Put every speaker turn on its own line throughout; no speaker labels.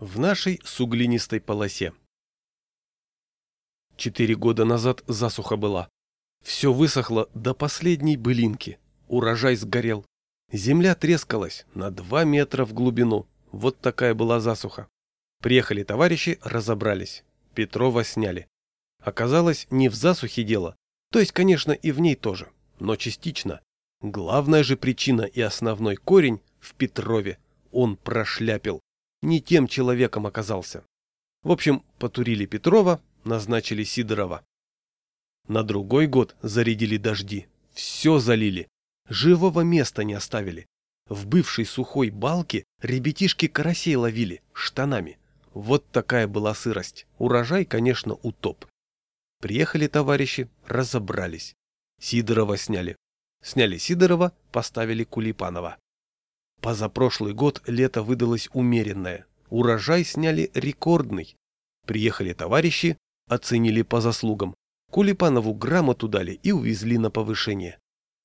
В нашей суглинистой полосе. Четыре года назад засуха была. Все высохло до последней былинки. Урожай сгорел. Земля трескалась на два метра в глубину. Вот такая была засуха. Приехали товарищи, разобрались. Петрова сняли. Оказалось, не в засухе дело. То есть, конечно, и в ней тоже. Но частично. Главная же причина и основной корень в Петрове. Он прошляпил не тем человеком оказался. В общем, потурили Петрова, назначили Сидорова. На другой год зарядили дожди, все залили, живого места не оставили. В бывшей сухой балке ребятишки карасей ловили, штанами. Вот такая была сырость. Урожай, конечно, утоп. Приехали товарищи, разобрались. Сидорова сняли. Сняли Сидорова, поставили Кулипанова. Позапрошлый год лето выдалось умеренное. Урожай сняли рекордный. Приехали товарищи, оценили по заслугам. Кулипанову грамоту дали и увезли на повышение.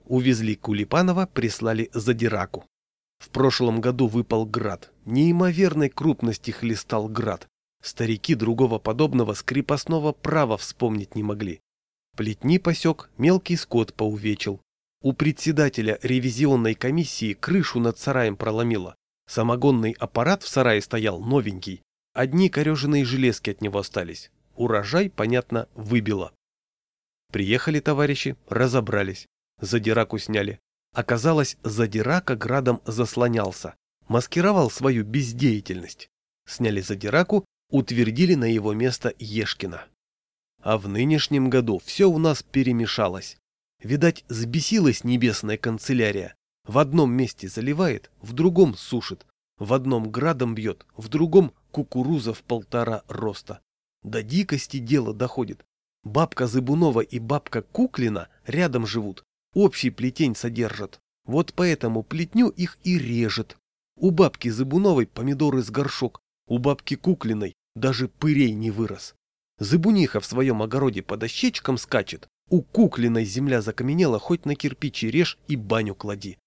Увезли Кулипанова, прислали Задираку. В прошлом году выпал град. Неимоверной крупности хлестал град. Старики другого подобного скрепостного права вспомнить не могли. Плетни посек, мелкий скот поувечил. У председателя ревизионной комиссии крышу над сараем проломило. Самогонный аппарат в сарае стоял новенький. Одни кореженые железки от него остались. Урожай, понятно, выбило. Приехали товарищи, разобрались. Задираку сняли. Оказалось, Задирака градом заслонялся. Маскировал свою бездеятельность. Сняли Задираку, утвердили на его место Ешкина. А в нынешнем году все у нас перемешалось. Видать, сбесилась небесная канцелярия. В одном месте заливает, в другом сушит. В одном градом бьет, в другом кукуруза в полтора роста. До дикости дело доходит. Бабка Зыбунова и бабка Куклина рядом живут, общий плетень содержат. Вот поэтому плетню их и режет. У бабки Зыбуновой помидоры с горшок, у бабки Куклиной даже пырей не вырос. Зыбуниха в своем огороде по дощечкам скачет, у Куклиной земля закаменела, хоть на кирпичи режь и баню клади.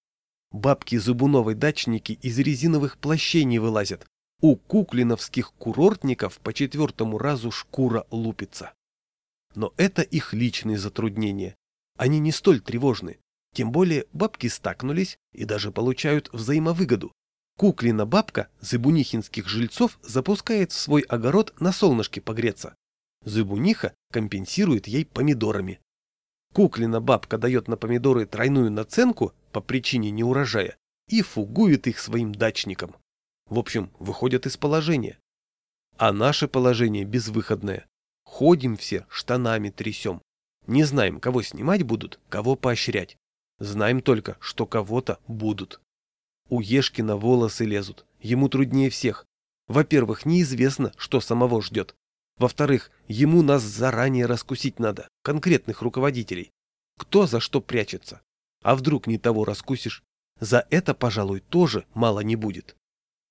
Бабки Зубуновой дачники из резиновых плащей не вылазят. У куклиновских курортников по четвертому разу шкура лупится. Но это их личные затруднения. Они не столь тревожны. Тем более бабки стакнулись и даже получают взаимовыгоду. Куклина бабка зыбунихинских жильцов запускает в свой огород на солнышке погреться. Зыбуниха компенсирует ей помидорами. Куклина бабка дает на помидоры тройную наценку по причине неурожая и фугует их своим дачникам. В общем, выходят из положения. А наше положение безвыходное. Ходим все, штанами трясем. Не знаем, кого снимать будут, кого поощрять. Знаем только, что кого-то будут. У Ешкина волосы лезут, ему труднее всех. Во-первых, неизвестно, что самого ждет. Во-вторых, ему нас заранее раскусить надо, конкретных руководителей. Кто за что прячется? А вдруг не того раскусишь? За это, пожалуй, тоже мало не будет.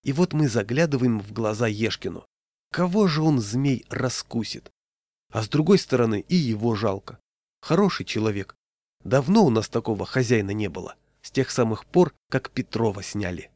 И вот мы заглядываем в глаза Ешкину. Кого же он, змей, раскусит? А с другой стороны, и его жалко. Хороший человек. Давно у нас такого хозяина не было. С тех самых пор, как Петрова сняли.